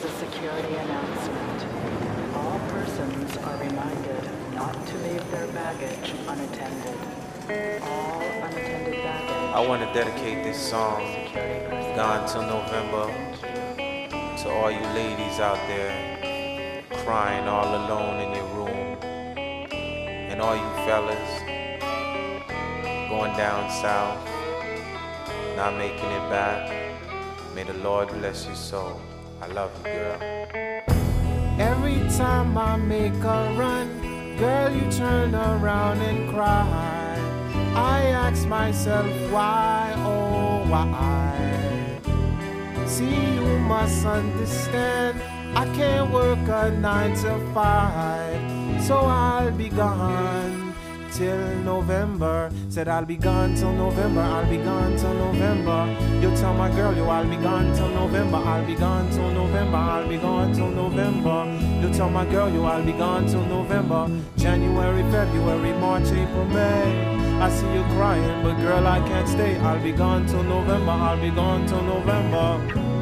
is a security announcement. All persons are reminded not to leave their baggage unattended. All unattended baggage. I want to dedicate this song. Gone Till November, to all you ladies out there crying all alone in your room, and all you fellas going down south, not making it back. May the Lord bless your soul. I love you, girl. Every time I make a run, girl, you turn around and cry. I ask myself why, oh why. See, you must understand, I can't work a nine to five, so I'll be gone till November. Said I'll be gone till November, I'll be gone till November. You tell my girl, you I'll be gone till November, I'll be gone till November, I'll be gone till November. You tell my girl, you I'll be gone till November. January, February, March, April, May. I see you crying, but girl, I can't stay. I'll be gone till November, I'll be gone till November.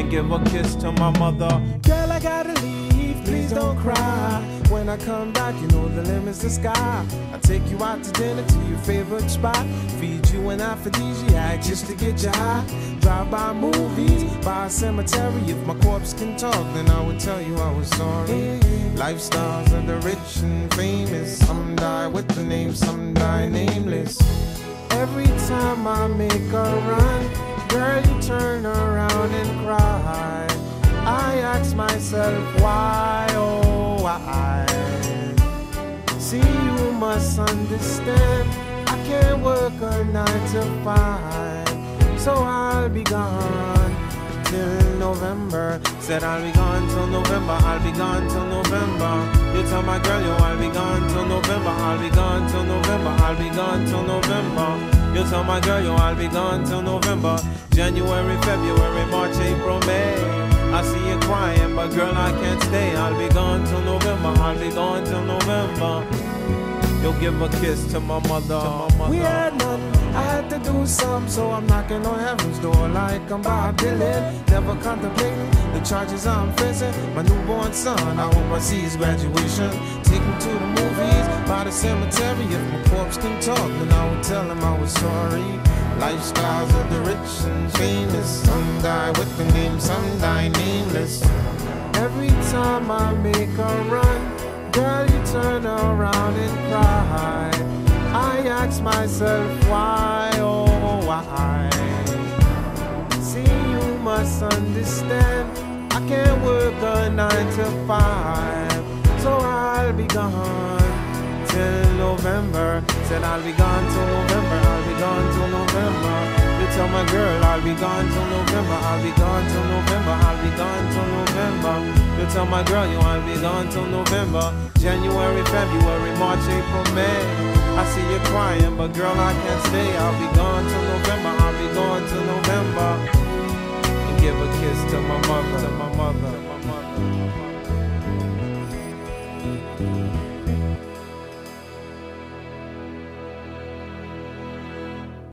And give a kiss to my mother. Girl, I gotta leave, please don't cry. When I come back, you know the limit's the sky. I take you out to dinner to your favorite spot. Feed you an aphrodisiac just to get you high. Drive by movies, by a cemetery. If my corpse can talk, then I would tell you I was sorry. Lifestyles of the rich and famous. Some die with the name, some die nameless. Every time I make a run, girl, why, oh why. See, you must understand. I can't work a nine to five, so I'll be gone till November. Said I'll be gone till November. I'll be gone till November. You tell my girl, yo, I'll be gone till November. I'll be gone till November. I'll be gone till November. You tell my girl, yo, I'll be gone till November. January, February, March, April, May. I see you crying, but girl, I can't stay. I'll be gone till November. I'll be gone till November. You'll give a kiss to my mother. We had none. I had to do some, so I'm knocking on heaven's door like I'm Bob Dylan. Never contemplating the charges I'm facing. My newborn son, I hope I see his graduation. Take him to the movies, by the cemetery. If my corpse can talk, then I would tell him I was sorry. Lifestyles of the rich and famous. Some die with the name, some die nameless. Every time I make a run, girl, you turn around and cry. I ask myself why, oh why. See, you must understand. I can't work a nine to five, till November. Said I'll be gone till November. I'll be gone till November. You tell my girl I'll be gone till November. I'll be gone till November. I'll be gone till November. You tell my girl you I'll be gone till November. January, February, March, April, May. I see you crying, but girl I can't stay. I'll be gone till November. I'll be gone till November. And give a kiss to my mother, to my mother, my mother.